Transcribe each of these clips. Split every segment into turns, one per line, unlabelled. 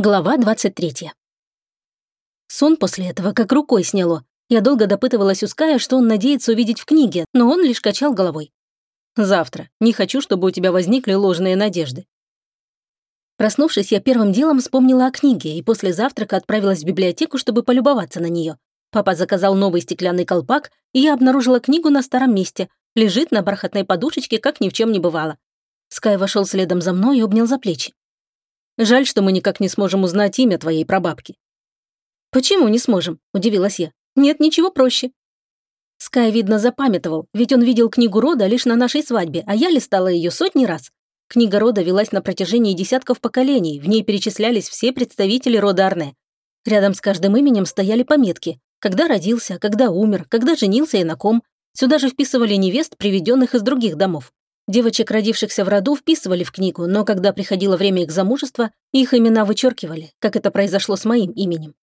Глава 23. Сон после этого как рукой сняло. Я долго допытывалась у Ская, что он надеется увидеть в книге, но он лишь качал головой. «Завтра. Не хочу, чтобы у тебя возникли ложные надежды». Проснувшись, я первым делом вспомнила о книге и после завтрака отправилась в библиотеку, чтобы полюбоваться на нее. Папа заказал новый стеклянный колпак, и я обнаружила книгу на старом месте. Лежит на бархатной подушечке, как ни в чем не бывало. Скай вошел следом за мной и обнял за плечи. Жаль, что мы никак не сможем узнать имя твоей прабабки». «Почему не сможем?» – удивилась я. «Нет, ничего проще». Скай, видно, запамятовал, ведь он видел книгу рода лишь на нашей свадьбе, а я листала ее сотни раз. Книга рода велась на протяжении десятков поколений, в ней перечислялись все представители рода Арне. Рядом с каждым именем стояли пометки. Когда родился, когда умер, когда женился и на ком. Сюда же вписывали невест, приведенных из других домов. Девочек, родившихся в роду, вписывали в книгу, но когда приходило время их замужества, их имена вычеркивали, как это произошло с моим именем.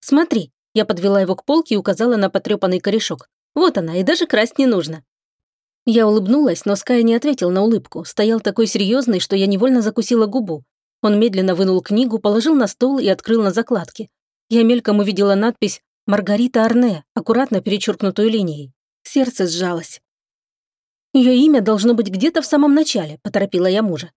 «Смотри», я подвела его к полке и указала на потрепанный корешок. «Вот она, и даже красть не нужно». Я улыбнулась, но Скай не ответил на улыбку, стоял такой серьезный, что я невольно закусила губу. Он медленно вынул книгу, положил на стол и открыл на закладке. Я мельком увидела надпись «Маргарита Арне», аккуратно перечеркнутую линией. Сердце сжалось. Ее имя должно быть где-то в самом начале», – поторопила я мужа.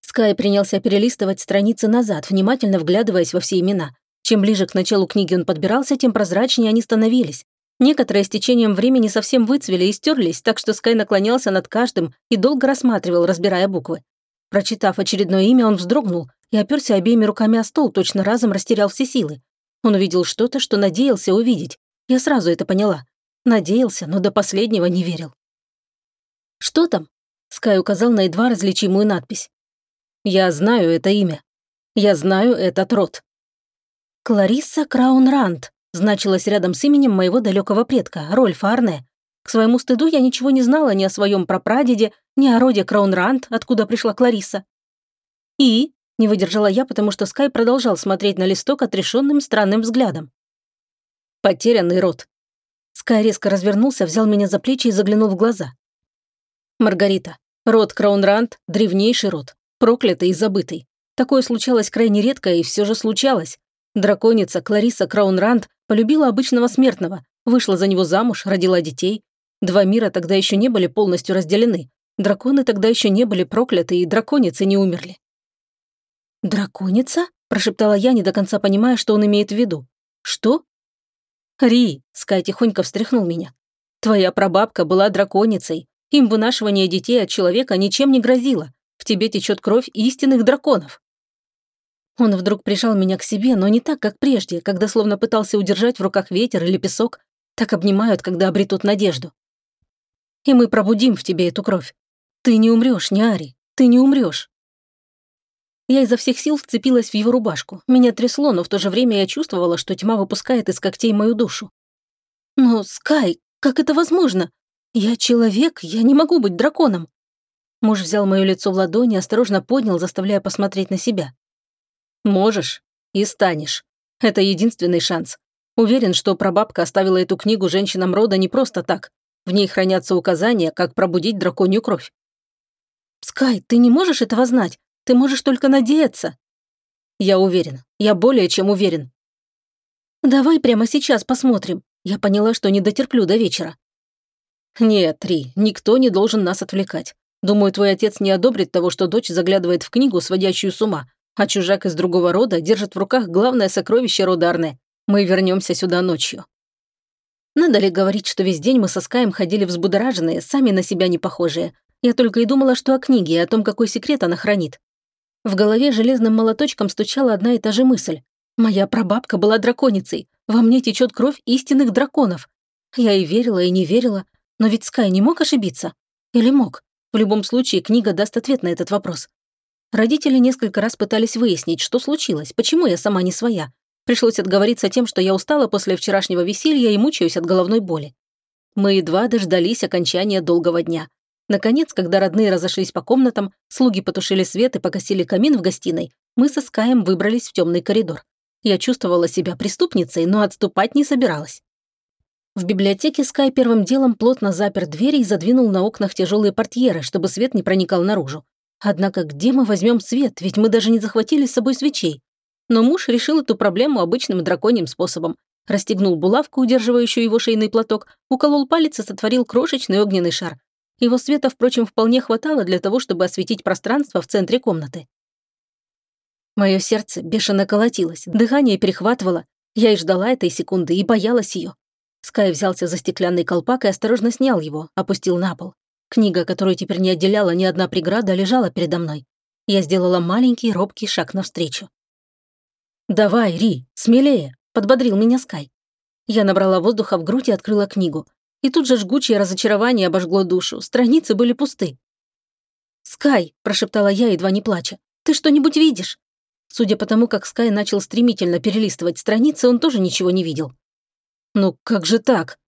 Скай принялся перелистывать страницы назад, внимательно вглядываясь во все имена. Чем ближе к началу книги он подбирался, тем прозрачнее они становились. Некоторые с течением времени совсем выцвели и стерлись, так что Скай наклонялся над каждым и долго рассматривал, разбирая буквы. Прочитав очередное имя, он вздрогнул и оперся обеими руками о стол, точно разом растерял все силы. Он увидел что-то, что надеялся увидеть. Я сразу это поняла. Надеялся, но до последнего не верил. «Что там?» Скай указал на едва различимую надпись. «Я знаю это имя. Я знаю этот род». «Кларисса Краунранд», значилась рядом с именем моего далекого предка, Рольфа Арне. К своему стыду я ничего не знала ни о своем прапрадеде, ни о роде Краунранд, откуда пришла Кларисса. «И?» — не выдержала я, потому что Скай продолжал смотреть на листок отрешенным странным взглядом. «Потерянный род». Скай резко развернулся, взял меня за плечи и заглянул в глаза. Маргарита. Род Краунранд – древнейший род. Проклятый и забытый. Такое случалось крайне редко и все же случалось. Драконица Клариса Краунранд полюбила обычного смертного, вышла за него замуж, родила детей. Два мира тогда еще не были полностью разделены. Драконы тогда еще не были прокляты, и драконицы не умерли. «Драконица?» – прошептала я, не до конца понимая, что он имеет в виду. «Что?» «Ри», – Скай тихонько встряхнул меня. «Твоя прабабка была драконицей, им вынашивание детей от человека ничем не грозило. В тебе течет кровь истинных драконов. Он вдруг прижал меня к себе, но не так, как прежде, когда словно пытался удержать в руках ветер или песок. Так обнимают, когда обретут надежду. И мы пробудим в тебе эту кровь. Ты не умрешь, не Ари, ты не умрешь. Я изо всех сил вцепилась в его рубашку. Меня трясло, но в то же время я чувствовала, что тьма выпускает из когтей мою душу. Но, Скай, как это возможно? «Я человек, я не могу быть драконом». Муж взял мое лицо в ладони, осторожно поднял, заставляя посмотреть на себя. «Можешь и станешь. Это единственный шанс. Уверен, что прабабка оставила эту книгу женщинам рода не просто так. В ней хранятся указания, как пробудить драконью кровь». «Скай, ты не можешь этого знать. Ты можешь только надеяться». «Я уверен. Я более чем уверен». «Давай прямо сейчас посмотрим. Я поняла, что не дотерплю до вечера. «Нет, Ри, никто не должен нас отвлекать. Думаю, твой отец не одобрит того, что дочь заглядывает в книгу, сводящую с ума, а чужак из другого рода держит в руках главное сокровище рода. Мы вернемся сюда ночью». Надо ли говорить, что весь день мы со Скаем ходили взбудораженные, сами на себя не похожие. Я только и думала, что о книге и о том, какой секрет она хранит. В голове железным молоточком стучала одна и та же мысль. Моя прабабка была драконицей. Во мне течет кровь истинных драконов. Я и верила, и не верила, но ведь Скай не мог ошибиться? Или мог? В любом случае, книга даст ответ на этот вопрос. Родители несколько раз пытались выяснить, что случилось, почему я сама не своя. Пришлось отговориться тем, что я устала после вчерашнего веселья и мучаюсь от головной боли. Мы едва дождались окончания долгого дня. Наконец, когда родные разошлись по комнатам, слуги потушили свет и погасили камин в гостиной, мы со Скаем выбрались в темный коридор. Я чувствовала себя преступницей, но отступать не собиралась. В библиотеке Скай первым делом плотно запер двери и задвинул на окнах тяжелые портьеры, чтобы свет не проникал наружу. Однако где мы возьмем свет, ведь мы даже не захватили с собой свечей. Но муж решил эту проблему обычным драконьим способом. Расстегнул булавку, удерживающую его шейный платок, уколол палец и сотворил крошечный огненный шар. Его света, впрочем, вполне хватало для того, чтобы осветить пространство в центре комнаты. Мое сердце бешено колотилось, дыхание перехватывало. Я и ждала этой секунды, и боялась ее. Скай взялся за стеклянный колпак и осторожно снял его, опустил на пол. Книга, которую теперь не отделяла ни одна преграда, лежала передо мной. Я сделала маленький робкий шаг навстречу. «Давай, Ри, смелее!» — подбодрил меня Скай. Я набрала воздуха в грудь и открыла книгу. И тут же жгучее разочарование обожгло душу. Страницы были пусты. «Скай!» – прошептала я, едва не плача. «Ты что-нибудь видишь?» Судя по тому, как Скай начал стремительно перелистывать страницы, он тоже ничего не видел. «Ну как же так?»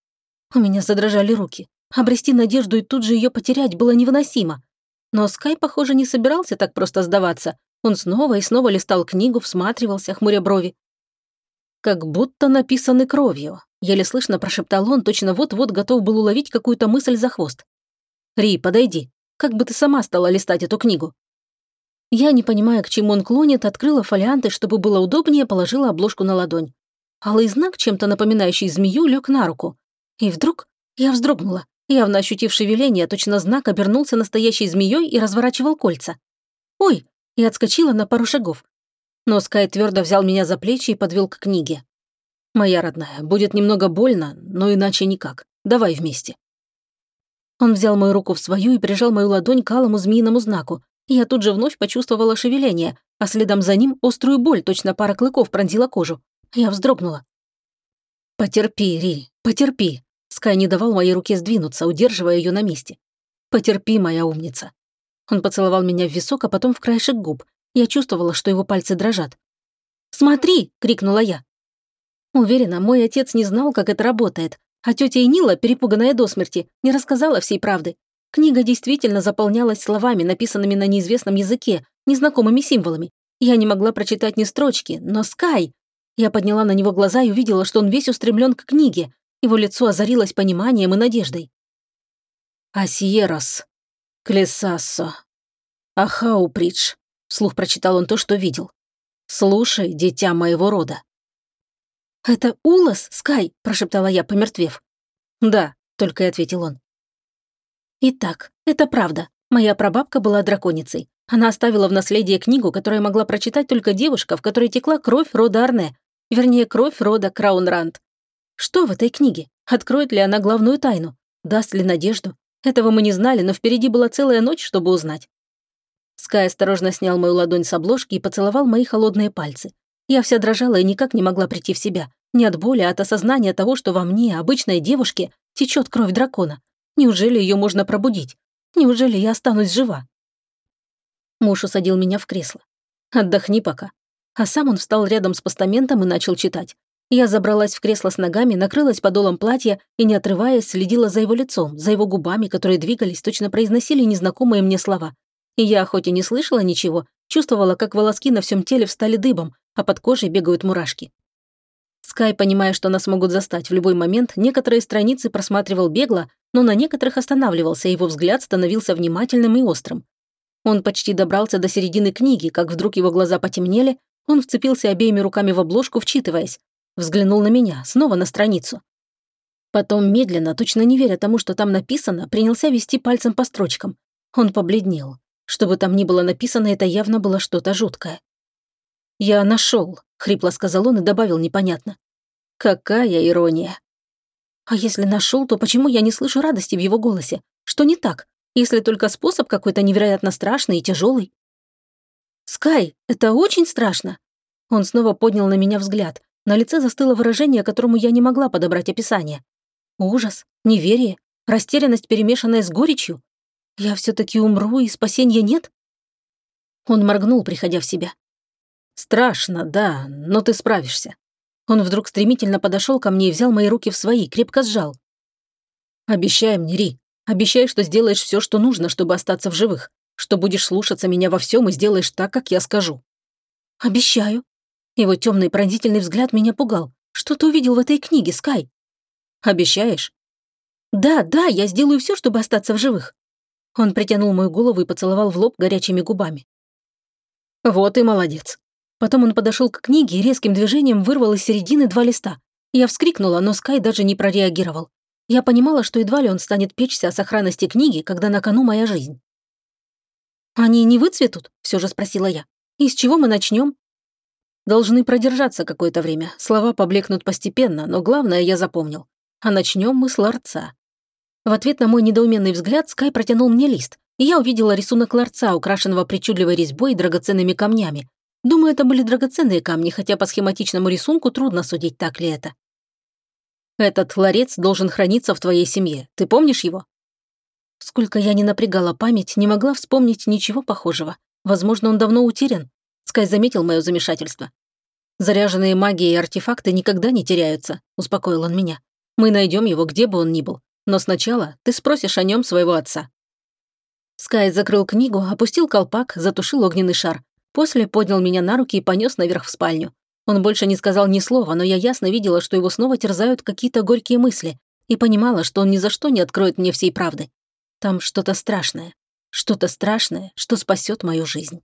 У меня задрожали руки. Обрести надежду и тут же ее потерять было невыносимо. Но Скай, похоже, не собирался так просто сдаваться. Он снова и снова листал книгу, всматривался, хмуря брови. «Как будто написаны кровью», — еле слышно прошептал он, точно вот-вот готов был уловить какую-то мысль за хвост. «Ри, подойди. Как бы ты сама стала листать эту книгу?» Я, не понимая, к чему он клонит, открыла фолианты, чтобы было удобнее, положила обложку на ладонь. Алый знак, чем-то напоминающий змею, лег на руку. И вдруг я вздрогнула, явно ощутив шевеление, точно знак обернулся настоящей змеей и разворачивал кольца. «Ой!» и отскочила на пару шагов. Но Скай твердо взял меня за плечи и подвел к книге. «Моя родная, будет немного больно, но иначе никак. Давай вместе». Он взял мою руку в свою и прижал мою ладонь к алому змеиному знаку. И я тут же вновь почувствовала шевеление, а следом за ним острую боль, точно пара клыков пронзила кожу. Я вздрогнула. «Потерпи, Ри, потерпи!» Скай не давал моей руке сдвинуться, удерживая ее на месте. «Потерпи, моя умница!» Он поцеловал меня в висок, а потом в краешек губ. Я чувствовала, что его пальцы дрожат. «Смотри!» — крикнула я. Уверена, мой отец не знал, как это работает, а тетя Энила, перепуганная до смерти, не рассказала всей правды. Книга действительно заполнялась словами, написанными на неизвестном языке, незнакомыми символами. Я не могла прочитать ни строчки, но Скай... Я подняла на него глаза и увидела, что он весь устремлен к книге. Его лицо озарилось пониманием и надеждой. «Асьерос, Клесассо, Ахаупридж», — вслух прочитал он то, что видел. «Слушай, дитя моего рода». «Это Улас, Скай?» – прошептала я, помертвев. «Да», – только и ответил он. «Итак, это правда. Моя прабабка была драконицей. Она оставила в наследие книгу, которую могла прочитать только девушка, в которой текла кровь рода Арне, Вернее, кровь рода Краунранд. Что в этой книге? Откроет ли она главную тайну? Даст ли надежду? Этого мы не знали, но впереди была целая ночь, чтобы узнать. Скай осторожно снял мою ладонь с обложки и поцеловал мои холодные пальцы. Я вся дрожала и никак не могла прийти в себя. Не от боли, а от осознания того, что во мне, обычной девушке, течет кровь дракона. Неужели ее можно пробудить? Неужели я останусь жива? Муж усадил меня в кресло. «Отдохни пока а сам он встал рядом с постаментом и начал читать. Я забралась в кресло с ногами, накрылась подолом платья и, не отрываясь, следила за его лицом, за его губами, которые двигались, точно произносили незнакомые мне слова. И я, хоть и не слышала ничего, чувствовала, как волоски на всем теле встали дыбом, а под кожей бегают мурашки. Скай, понимая, что нас могут застать в любой момент, некоторые страницы просматривал бегло, но на некоторых останавливался, и его взгляд становился внимательным и острым. Он почти добрался до середины книги, как вдруг его глаза потемнели, он вцепился обеими руками в обложку, вчитываясь. Взглянул на меня, снова на страницу. Потом медленно, точно не веря тому, что там написано, принялся вести пальцем по строчкам. Он побледнел. Что бы там ни было написано, это явно было что-то жуткое. «Я нашел», — хрипло сказал он и добавил непонятно. «Какая ирония!» А если нашел, то почему я не слышу радости в его голосе? Что не так? Если только способ какой-то невероятно страшный и тяжелый. «Скай, это очень страшно!» Он снова поднял на меня взгляд. На лице застыло выражение, которому я не могла подобрать описание. Ужас, неверие, растерянность, перемешанная с горечью. Я все-таки умру, и спасения нет? Он моргнул, приходя в себя. «Страшно, да, но ты справишься». Он вдруг стремительно подошел ко мне и взял мои руки в свои, крепко сжал. «Обещай мне, Ри, обещай, что сделаешь все, что нужно, чтобы остаться в живых что будешь слушаться меня во всем и сделаешь так, как я скажу». «Обещаю». Его темный пронзительный взгляд меня пугал. «Что ты увидел в этой книге, Скай?» «Обещаешь?» «Да, да, я сделаю все, чтобы остаться в живых». Он притянул мою голову и поцеловал в лоб горячими губами. «Вот и молодец. Потом он подошел к книге и резким движением вырвал из середины два листа. Я вскрикнула, но Скай даже не прореагировал. Я понимала, что едва ли он станет печься о сохранности книги, когда на кону моя жизнь. «Они не выцветут?» – все же спросила я. «И с чего мы начнем?» Должны продержаться какое-то время. Слова поблекнут постепенно, но главное я запомнил. А начнем мы с ларца. В ответ на мой недоуменный взгляд Скай протянул мне лист, и я увидела рисунок ларца, украшенного причудливой резьбой и драгоценными камнями. Думаю, это были драгоценные камни, хотя по схематичному рисунку трудно судить, так ли это. Этот ларец должен храниться в твоей семье. Ты помнишь его? Сколько я не напрягала память, не могла вспомнить ничего похожего. Возможно, он давно утерян. Скай заметил мое замешательство. «Заряженные магией артефакты никогда не теряются», — успокоил он меня. «Мы найдем его, где бы он ни был. Но сначала ты спросишь о нем своего отца». Скай закрыл книгу, опустил колпак, затушил огненный шар. После поднял меня на руки и понес наверх в спальню. Он больше не сказал ни слова, но я ясно видела, что его снова терзают какие-то горькие мысли, и понимала, что он ни за что не откроет мне всей правды. Там что-то страшное. Что-то страшное, что спасет мою жизнь.